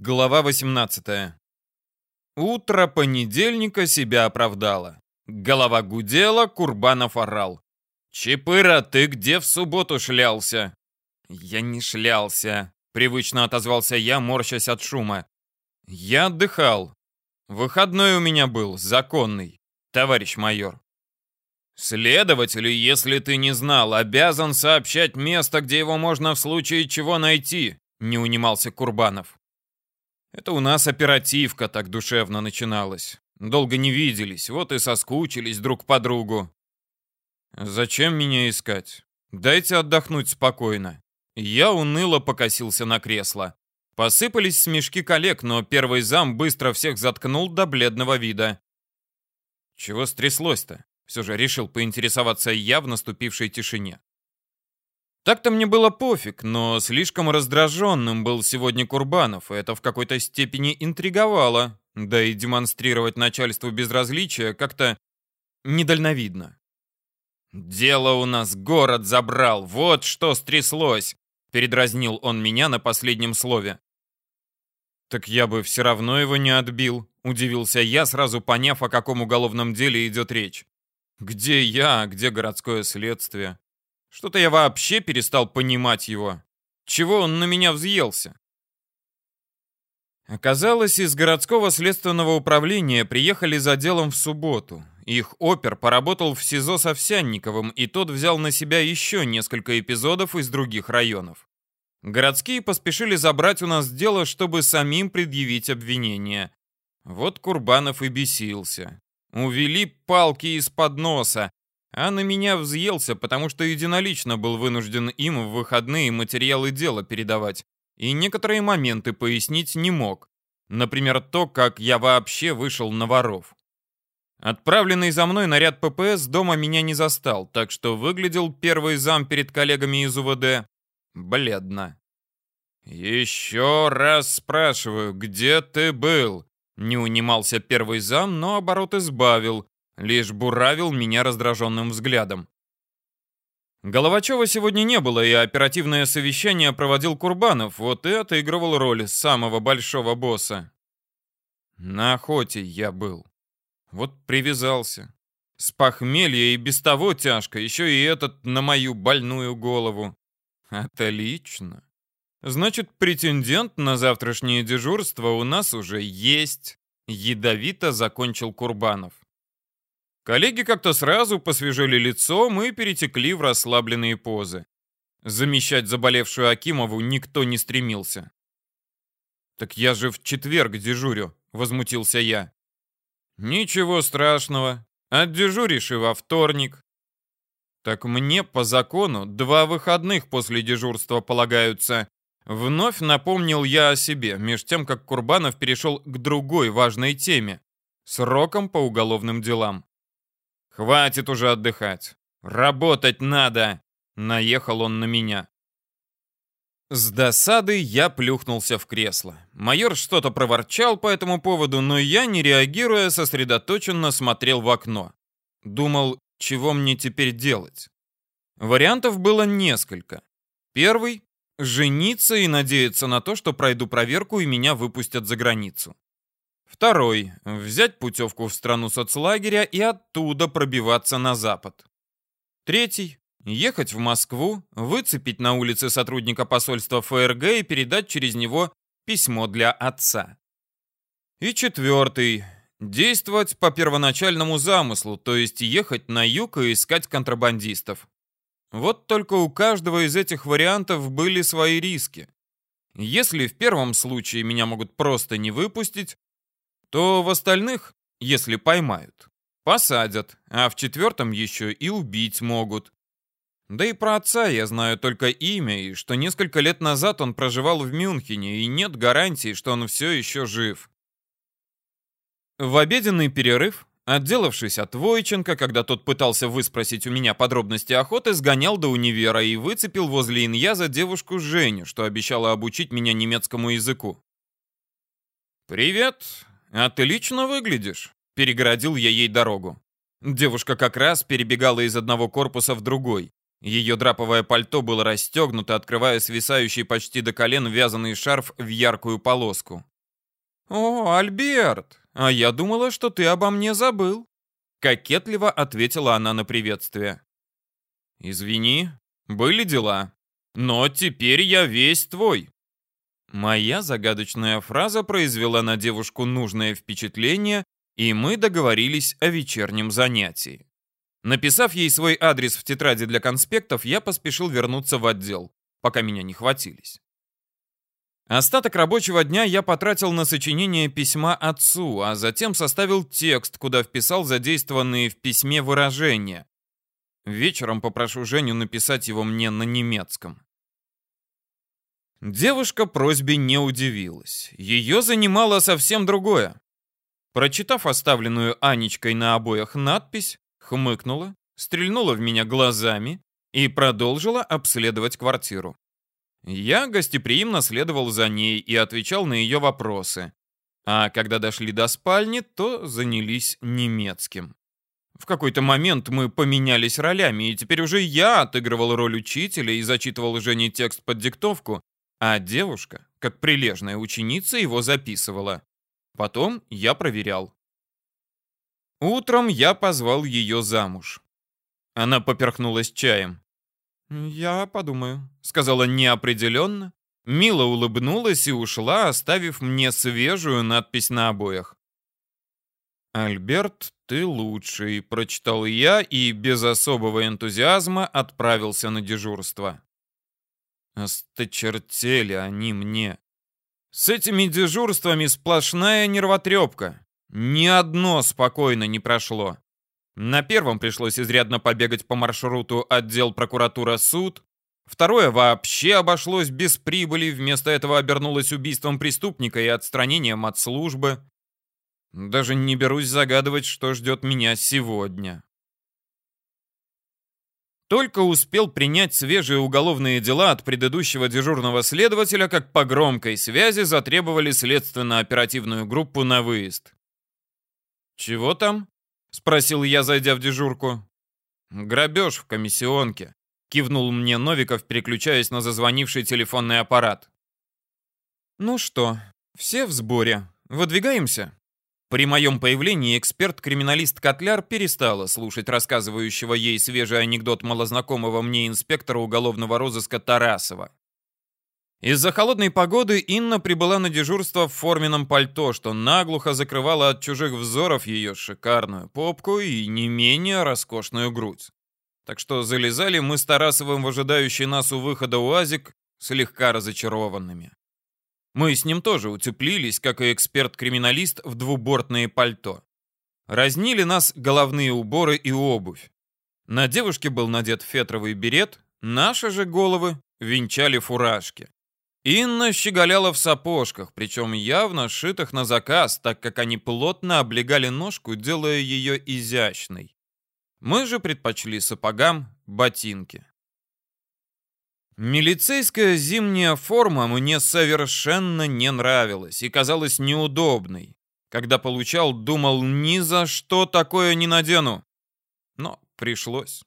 Глава 18. Утро понедельника себя оправдало. Голова гудела, Курбанов орал. «Чапыра, ты где в субботу шлялся?» «Я не шлялся», — привычно отозвался я, морщась от шума. «Я отдыхал. Выходной у меня был, законный, товарищ майор». «Следователь, если ты не знал, обязан сообщать место, где его можно в случае чего найти», — не унимался Курбанов. Это у нас оперативка так душевно начиналась. Долго не виделись, вот и соскучились друг по другу. Зачем меня искать? Дайте отдохнуть спокойно. Я уныло покосился на кресло. Посыпались смешки коллег, но первый зам быстро всех заткнул до бледного вида. Чего стряслось-то? Все же решил поинтересоваться я в наступившей тишине. Так-то мне было пофиг, но слишком раздраженным был сегодня Курбанов, и это в какой-то степени интриговало, да и демонстрировать начальству безразличие как-то недальновидно. «Дело у нас город забрал, вот что стряслось!» Передразнил он меня на последнем слове. «Так я бы все равно его не отбил», — удивился я, сразу поняв, о каком уголовном деле идет речь. «Где я, где городское следствие?» Что-то я вообще перестал понимать его. Чего он на меня взъелся? Оказалось, из городского следственного управления приехали за делом в субботу. Их опер поработал в СИЗО с Овсянниковым, и тот взял на себя еще несколько эпизодов из других районов. Городские поспешили забрать у нас дело, чтобы самим предъявить обвинение. Вот Курбанов и бесился. Увели палки из-под носа, а на меня взъелся, потому что единолично был вынужден им в выходные материалы дела передавать, и некоторые моменты пояснить не мог. Например, то, как я вообще вышел на воров. Отправленный за мной наряд ППС дома меня не застал, так что выглядел первый зам перед коллегами из УВД бледно. «Еще раз спрашиваю, где ты был?» Не унимался первый зам, но оборот избавил, лишь буравил меня раздраженным взглядом. Головачева сегодня не было, и оперативное совещание проводил Курбанов, вот и отыгрывал роль самого большого босса. На охоте я был. Вот привязался. С похмелья и без того тяжко, еще и этот на мою больную голову. Отлично. Значит, претендент на завтрашнее дежурство у нас уже есть. Ядовито закончил Курбанов. Коллеги как-то сразу посвежели лицом и перетекли в расслабленные позы. Замещать заболевшую Акимову никто не стремился. «Так я же в четверг дежурю», — возмутился я. «Ничего страшного. Отдежуришь и во вторник». «Так мне по закону два выходных после дежурства полагаются», Вновь напомнил я о себе, меж тем, как Курбанов перешел к другой важной теме — сроком по уголовным делам. «Хватит уже отдыхать. Работать надо!» Наехал он на меня. С досады я плюхнулся в кресло. Майор что-то проворчал по этому поводу, но я, не реагируя, сосредоточенно смотрел в окно. Думал, чего мне теперь делать. Вариантов было несколько. Первый — жениться и надеяться на то, что пройду проверку и меня выпустят за границу. Второй – взять путевку в страну соцлагеря и оттуда пробиваться на запад. Третий – ехать в Москву, выцепить на улице сотрудника посольства ФРГ и передать через него письмо для отца. И четвертый – действовать по первоначальному замыслу, то есть ехать на юг и искать контрабандистов. Вот только у каждого из этих вариантов были свои риски. Если в первом случае меня могут просто не выпустить, то в остальных, если поймают, посадят, а в четвертом еще и убить могут. Да и про отца я знаю только имя, и что несколько лет назад он проживал в Мюнхене, и нет гарантии, что он все еще жив. В обеденный перерыв, отделавшись от Войченко, когда тот пытался выспросить у меня подробности охоты, сгонял до универа и выцепил возле Иньяза девушку Женю, что обещала обучить меня немецкому языку. «Привет, «Отлично выглядишь», — перегородил я ей дорогу. Девушка как раз перебегала из одного корпуса в другой. Ее драповое пальто было расстегнуто, открывая свисающий почти до колен вязаный шарф в яркую полоску. «О, Альберт, а я думала, что ты обо мне забыл», — кокетливо ответила она на приветствие. «Извини, были дела, но теперь я весь твой». Моя загадочная фраза произвела на девушку нужное впечатление, и мы договорились о вечернем занятии. Написав ей свой адрес в тетради для конспектов, я поспешил вернуться в отдел, пока меня не хватились. Остаток рабочего дня я потратил на сочинение письма отцу, а затем составил текст, куда вписал задействованные в письме выражения. Вечером попрошу Женю написать его мне на немецком. Девушка просьбе не удивилась. Ее занимало совсем другое. Прочитав оставленную Анечкой на обоях надпись, хмыкнула, стрельнула в меня глазами и продолжила обследовать квартиру. Я гостеприимно следовал за ней и отвечал на ее вопросы. А когда дошли до спальни, то занялись немецким. В какой-то момент мы поменялись ролями, и теперь уже я отыгрывал роль учителя и зачитывал Жене текст под диктовку, а девушка, как прилежная ученица, его записывала. Потом я проверял. Утром я позвал ее замуж. Она поперхнулась чаем. «Я подумаю», — сказала неопределенно, мило улыбнулась и ушла, оставив мне свежую надпись на обоях. «Альберт, ты лучший», — прочитал я и без особого энтузиазма отправился на дежурство. Осточертели они мне. С этими дежурствами сплошная нервотрепка. Ни одно спокойно не прошло. На первом пришлось изрядно побегать по маршруту отдел прокуратура-суд. Второе вообще обошлось без прибыли, вместо этого обернулось убийством преступника и отстранением от службы. Даже не берусь загадывать, что ждет меня сегодня. Только успел принять свежие уголовные дела от предыдущего дежурного следователя, как по громкой связи затребовали следственно-оперативную группу на выезд. «Чего там?» — спросил я, зайдя в дежурку. «Грабеж в комиссионке», — кивнул мне Новиков, переключаясь на зазвонивший телефонный аппарат. «Ну что, все в сборе. Выдвигаемся?» При моем появлении эксперт-криминалист Котляр перестала слушать рассказывающего ей свежий анекдот малознакомого мне инспектора уголовного розыска Тарасова. Из-за холодной погоды Инна прибыла на дежурство в форменном пальто, что наглухо закрывало от чужих взоров ее шикарную попку и не менее роскошную грудь. Так что залезали мы с Тарасовым в ожидающий нас у выхода УАЗик слегка разочарованными. Мы с ним тоже утеплились, как и эксперт-криминалист, в двубортные пальто. Разнили нас головные уборы и обувь. На девушке был надет фетровый берет, наши же головы венчали фуражки. Инна щеголяла в сапожках, причем явно сшитых на заказ, так как они плотно облегали ножку, делая ее изящной. Мы же предпочли сапогам ботинки. Милицейская зимняя форма мне совершенно не нравилась и казалась неудобной. Когда получал, думал, ни за что такое не надену. Но пришлось.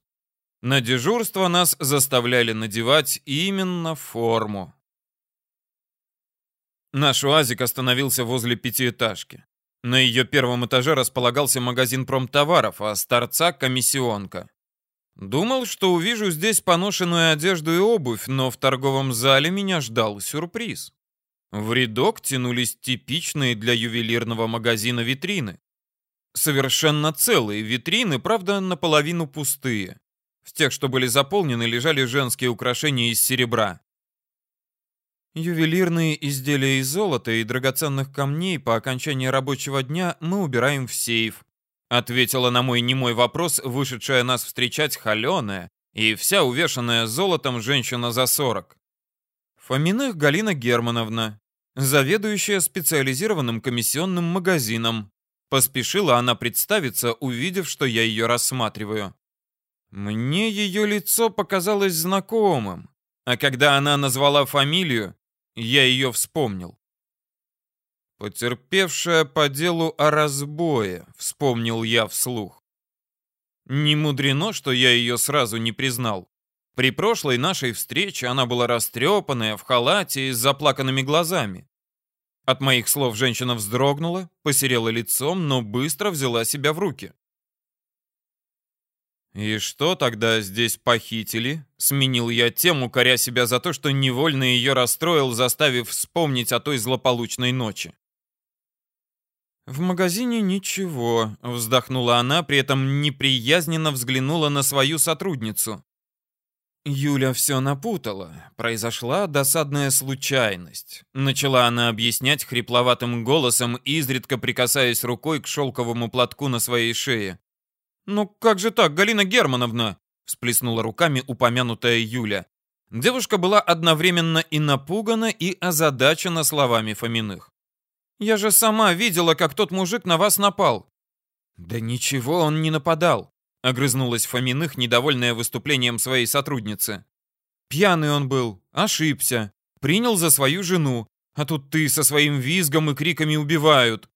На дежурство нас заставляли надевать именно форму. Наш УАЗик остановился возле пятиэтажки. На ее первом этаже располагался магазин промтоваров, а с торца — комиссионка. Думал, что увижу здесь поношенную одежду и обувь, но в торговом зале меня ждал сюрприз. В рядок тянулись типичные для ювелирного магазина витрины. Совершенно целые витрины, правда, наполовину пустые. В тех, что были заполнены, лежали женские украшения из серебра. Ювелирные изделия из золота и драгоценных камней по окончании рабочего дня мы убираем в сейф, ответила на мой немой вопрос вышедшая нас встречать холеная и вся увешанная золотом женщина за сорок. Фоминых Галина Германовна, заведующая специализированным комиссионным магазином. Поспешила она представиться, увидев, что я ее рассматриваю. Мне ее лицо показалось знакомым, а когда она назвала фамилию, я ее вспомнил. Потерпевшая по делу о разбое, вспомнил я вслух. Не мудрено, что я ее сразу не признал. При прошлой нашей встрече она была растрепанная, в халате и с заплаканными глазами. От моих слов женщина вздрогнула, посерела лицом, но быстро взяла себя в руки. «И что тогда здесь похитили?» Сменил я тему, коря себя за то, что невольно ее расстроил, заставив вспомнить о той злополучной ночи. «В магазине ничего», — вздохнула она, при этом неприязненно взглянула на свою сотрудницу. Юля все напутала. Произошла досадная случайность. Начала она объяснять хрипловатым голосом, изредка прикасаясь рукой к шелковому платку на своей шее. «Ну как же так, Галина Германовна?» всплеснула руками упомянутая Юля. Девушка была одновременно и напугана, и озадачена словами Фоминых. «Я же сама видела, как тот мужик на вас напал». «Да ничего он не нападал», — огрызнулась Фоминых, недовольная выступлением своей сотрудницы. «Пьяный он был, ошибся, принял за свою жену, а тут ты со своим визгом и криками убивают.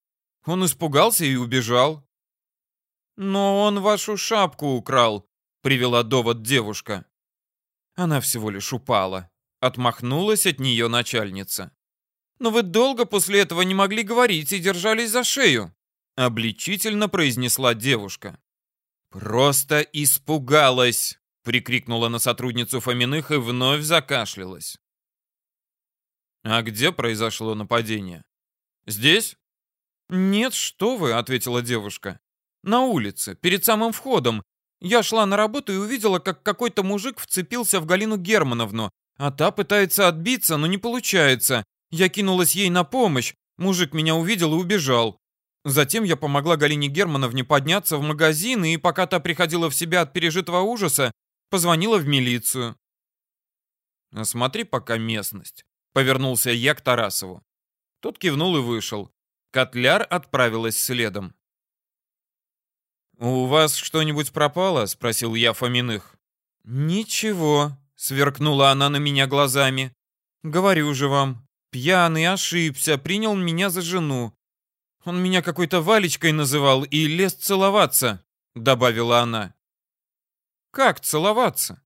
Он испугался и убежал. «Но он вашу шапку украл», — привела довод девушка. Она всего лишь упала. Отмахнулась от нее начальница. «Но вы долго после этого не могли говорить и держались за шею», — обличительно произнесла девушка. «Просто испугалась!» — прикрикнула на сотрудницу Фоминых и вновь закашлялась. «А где произошло нападение?» «Здесь?» «Нет, что вы», — ответила девушка. На улице, перед самым входом. Я шла на работу и увидела, как какой-то мужик вцепился в Галину Германовну, а та пытается отбиться, но не получается. Я кинулась ей на помощь. Мужик меня увидел и убежал. Затем я помогла Галине Германовне подняться в магазин, и пока та приходила в себя от пережитого ужаса, позвонила в милицию. «Смотри пока местность», — повернулся я к Тарасову. Тот кивнул и вышел. Котляр отправилась следом. «У вас что-нибудь пропало?» — спросил я Фоминых. «Ничего», — сверкнула она на меня глазами. «Говорю же вам, пьяный, ошибся, принял меня за жену. Он меня какой-то Валечкой называл и лез целоваться», — добавила она. «Как целоваться?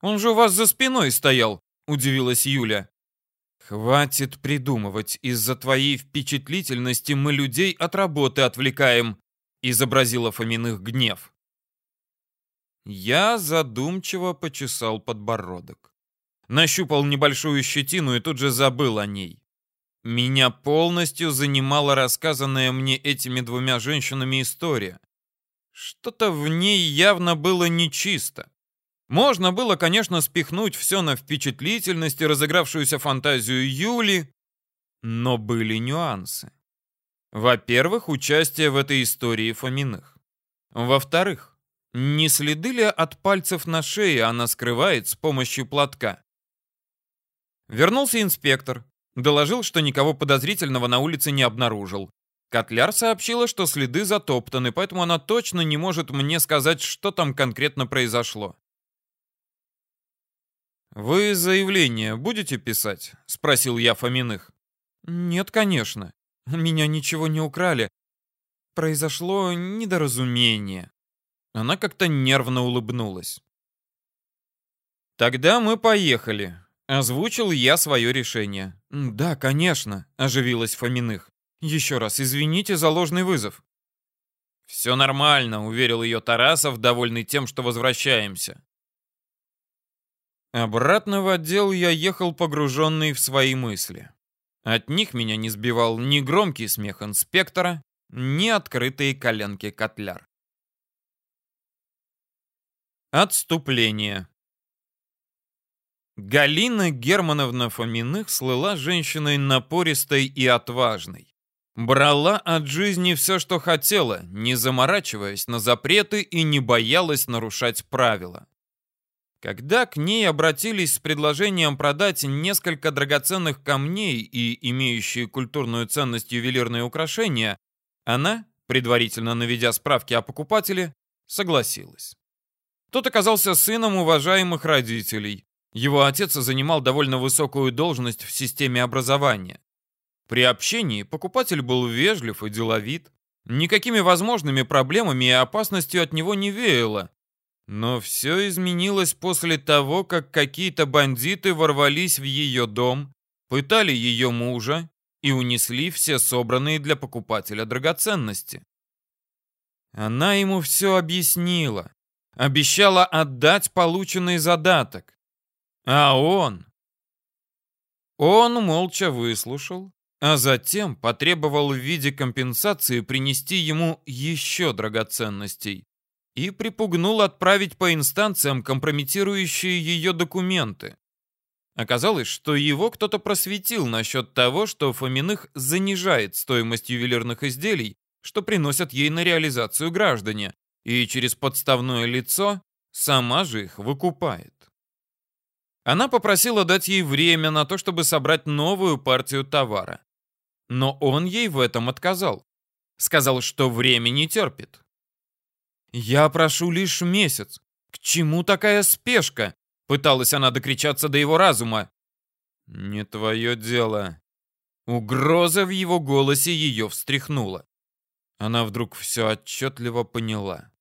Он же у вас за спиной стоял», — удивилась Юля. «Хватит придумывать. Из-за твоей впечатлительности мы людей от работы отвлекаем», изобразила Фоминых гнев. Я задумчиво почесал подбородок. Нащупал небольшую щетину и тут же забыл о ней. Меня полностью занимала рассказанная мне этими двумя женщинами история. Что-то в ней явно было нечисто. Можно было, конечно, спихнуть все на впечатлительность и разыгравшуюся фантазию Юли, но были нюансы. Во-первых, участие в этой истории Фоминых. Во-вторых, не следы ли от пальцев на шее она скрывает с помощью платка? Вернулся инспектор. Доложил, что никого подозрительного на улице не обнаружил. Котляр сообщила, что следы затоптаны, поэтому она точно не может мне сказать, что там конкретно произошло. «Вы заявление будете писать?» — спросил я Фоминых. «Нет, конечно. Меня ничего не украли. Произошло недоразумение. Она как-то нервно улыбнулась. Тогда мы поехали. Озвучил я свое решение. Да, конечно, оживилась Фоминых. Еще раз извините за ложный вызов. «Все нормально», — уверил ее Тарасов, довольный тем, что возвращаемся. Обратно в отдел я ехал погруженный в свои мысли. От них меня не сбивал ни громкий смех инспектора, ни открытые коленки котляр. Отступление. Галина Германовна Фоминых слыла женщиной напористой и отважной. Брала от жизни все, что хотела, не заморачиваясь на запреты и не боялась нарушать правила. Когда к ней обратились с предложением продать несколько драгоценных камней и имеющие культурную ценность ювелирные украшения, она, предварительно наведя справки о покупателе, согласилась. Тот оказался сыном уважаемых родителей. Его отец занимал довольно высокую должность в системе образования. При общении покупатель был вежлив и деловит. Никакими возможными проблемами и опасностью от него не веяло, но все изменилось после того, как какие-то бандиты ворвались в ее дом, пытали ее мужа и унесли все собранные для покупателя драгоценности. Она ему все объяснила, обещала отдать полученный задаток. А он... Он молча выслушал, а затем потребовал в виде компенсации принести ему еще драгоценностей и припугнул отправить по инстанциям компрометирующие ее документы. Оказалось, что его кто-то просветил насчет того, что Фоминых занижает стоимость ювелирных изделий, что приносят ей на реализацию граждане, и через подставное лицо сама же их выкупает. Она попросила дать ей время на то, чтобы собрать новую партию товара. Но он ей в этом отказал. Сказал, что время не терпит. «Я прошу лишь месяц. К чему такая спешка?» Пыталась она докричаться до его разума. «Не твое дело». Угроза в его голосе ее встряхнула. Она вдруг все отчетливо поняла.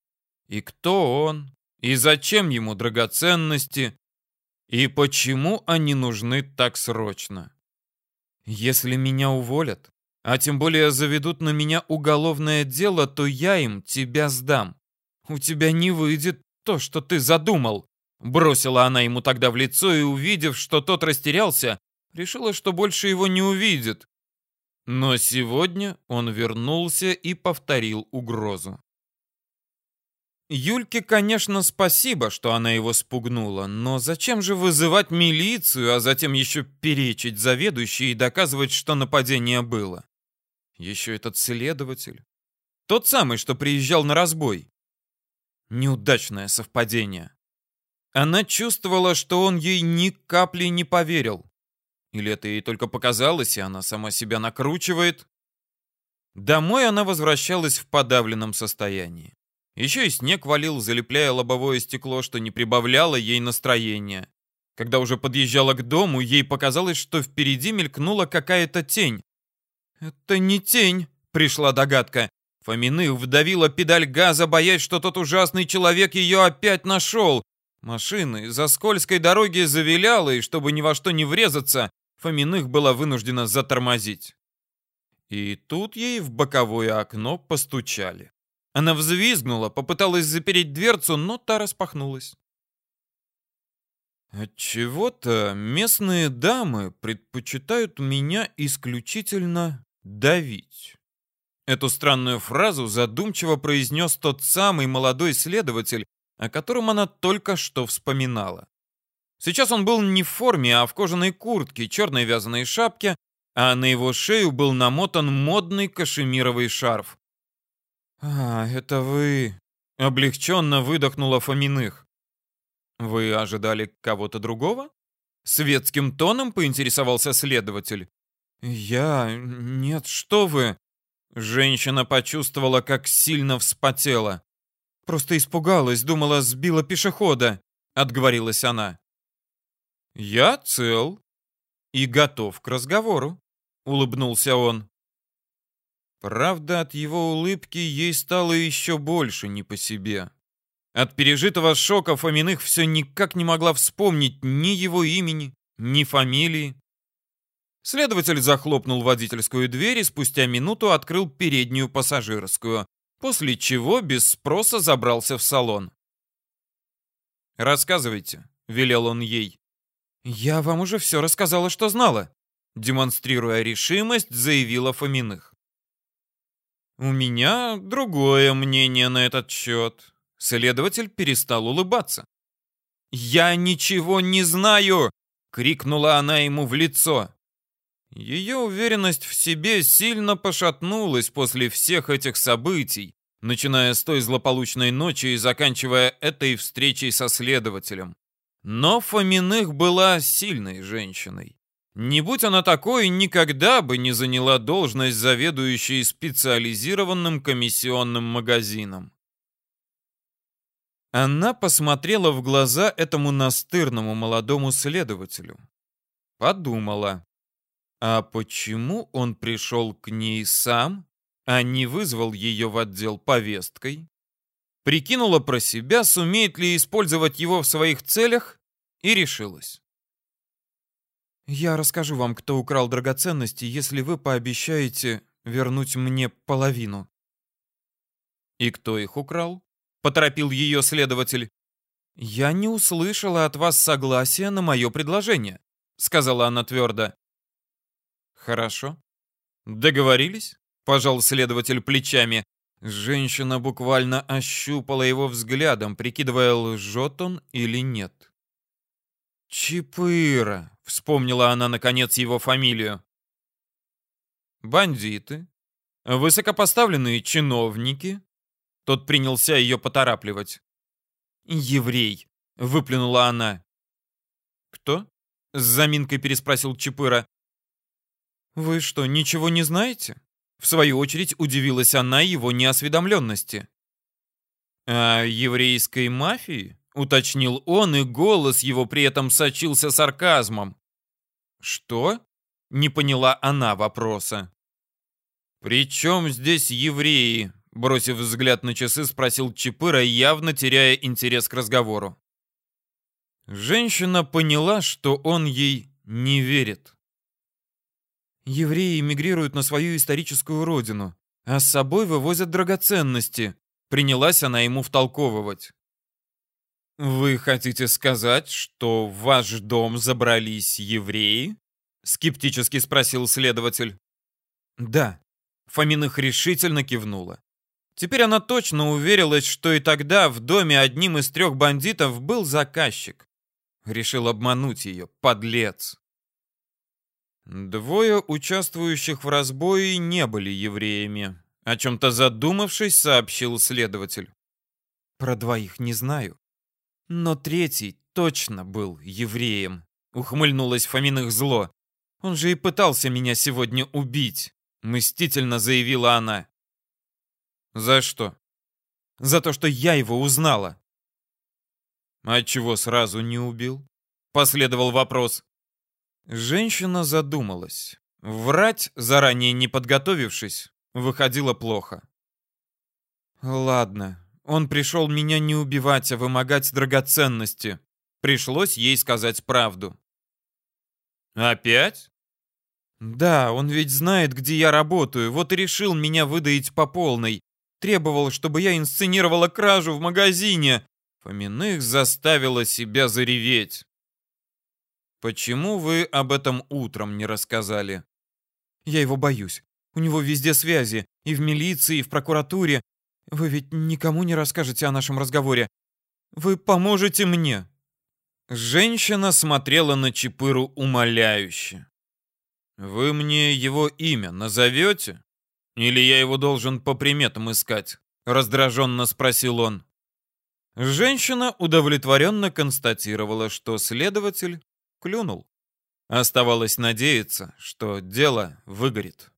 И кто он? И зачем ему драгоценности? И почему они нужны так срочно? Если меня уволят, а тем более заведут на меня уголовное дело, то я им тебя сдам. У тебя не выйдет то, что ты задумал. Бросила она ему тогда в лицо и, увидев, что тот растерялся, решила, что больше его не увидит. Но сегодня он вернулся и повторил угрозу. Юльке, конечно, спасибо, что она его спугнула, но зачем же вызывать милицию, а затем еще перечить заведующей и доказывать, что нападение было? Еще этот следователь. Тот самый, что приезжал на разбой. Неудачное совпадение. Она чувствовала, что он ей ни капли не поверил. Или это ей только показалось, и она сама себя накручивает? Домой она возвращалась в подавленном состоянии. Еще и снег валил, залепляя лобовое стекло, что не прибавляло ей настроения. Когда уже подъезжала к дому, ей показалось, что впереди мелькнула какая-то тень. «Это не тень», — пришла догадка. Фоминых вдавила педаль газа, боясь, что тот ужасный человек ее опять нашел. Машины за скользкой дороги завиляла, и чтобы ни во что не врезаться, Фоминых была вынуждена затормозить. И тут ей в боковое окно постучали. Она взвизгнула, попыталась запереть дверцу, но та распахнулась. Отчего-то местные дамы предпочитают меня исключительно давить. Эту странную фразу задумчиво произнес тот самый молодой следователь, о котором она только что вспоминала. Сейчас он был не в форме, а в кожаной куртке, черной вязаной шапке, а на его шею был намотан модный кашемировый шарф. «А, это вы...» — облегченно выдохнула Фоминых. «Вы ожидали кого-то другого?» Светским тоном поинтересовался следователь. «Я... Нет, что вы...» Женщина почувствовала, как сильно вспотела. «Просто испугалась, думала, сбила пешехода», — отговорилась она. «Я цел и готов к разговору», — улыбнулся он. Правда, от его улыбки ей стало еще больше не по себе. От пережитого шока Фоминых все никак не могла вспомнить ни его имени, ни фамилии. Следователь захлопнул водительскую дверь и спустя минуту открыл переднюю пассажирскую, после чего без спроса забрался в салон. «Рассказывайте», — велел он ей. «Я вам уже все рассказала, что знала», — демонстрируя решимость, заявила Фоминых. «У меня другое мнение на этот счет». Следователь перестал улыбаться. «Я ничего не знаю!» — крикнула она ему в лицо. Ее уверенность в себе сильно пошатнулась после всех этих событий, начиная с той злополучной ночи и заканчивая этой встречей со следователем. Но Фоминых была сильной женщиной. Не будь она такой, никогда бы не заняла должность заведующей специализированным комиссионным магазином. Она посмотрела в глаза этому настырному молодому следователю. Подумала, а почему он пришел к ней сам, а не вызвал ее в отдел повесткой? Прикинула про себя, сумеет ли использовать его в своих целях, и решилась. «Я расскажу вам, кто украл драгоценности, если вы пообещаете вернуть мне половину». «И кто их украл?» — поторопил ее следователь. «Я не услышала от вас согласия на мое предложение», — сказала она твердо. «Хорошо. Договорились?» — пожал следователь плечами. Женщина буквально ощупала его взглядом, прикидывая, лжет он или нет. «Чипыра», — вспомнила она, наконец, его фамилию. «Бандиты, высокопоставленные чиновники». Тот принялся ее поторапливать. «Еврей», — выплюнула она. «Кто?» — с заминкой переспросил Чипыра. «Вы что, ничего не знаете?» В свою очередь удивилась она его неосведомленности. «А еврейской мафии?» — уточнил он, и голос его при этом сочился сарказмом. «Что?» — не поняла она вопроса. «При чем здесь евреи?» — бросив взгляд на часы, спросил Чапыра, явно теряя интерес к разговору. Женщина поняла, что он ей не верит. Евреи эмигрируют на свою историческую родину, а с собой вывозят драгоценности. Принялась она ему втолковывать. «Вы хотите сказать, что в ваш дом забрались евреи?» Скептически спросил следователь. «Да». Фоминых решительно кивнула. Теперь она точно уверилась, что и тогда в доме одним из трех бандитов был заказчик. Решил обмануть ее, подлец. Двое участвующих в разбое не были евреями. О чем-то задумавшись, сообщил следователь. Про двоих не знаю. Но третий точно был евреем. Ухмыльнулась Фоминых зло. Он же и пытался меня сегодня убить. Мстительно заявила она. За что? За то, что я его узнала. А чего сразу не убил? Последовал вопрос. Женщина задумалась. Врать, заранее не подготовившись, выходило плохо. «Ладно, он пришел меня не убивать, а вымогать драгоценности. Пришлось ей сказать правду». «Опять?» «Да, он ведь знает, где я работаю, вот и решил меня выдаить по полной. Требовал, чтобы я инсценировала кражу в магазине». Фоминых заставила себя зареветь. «Почему вы об этом утром не рассказали?» «Я его боюсь. У него везде связи. И в милиции, и в прокуратуре. Вы ведь никому не расскажете о нашем разговоре. Вы поможете мне». Женщина смотрела на Чапыру умоляюще. «Вы мне его имя назовете? Или я его должен по приметам искать?» Раздраженно спросил он. Женщина удовлетворенно констатировала, что следователь клюнул. Оставалось надеяться, что дело выгорит.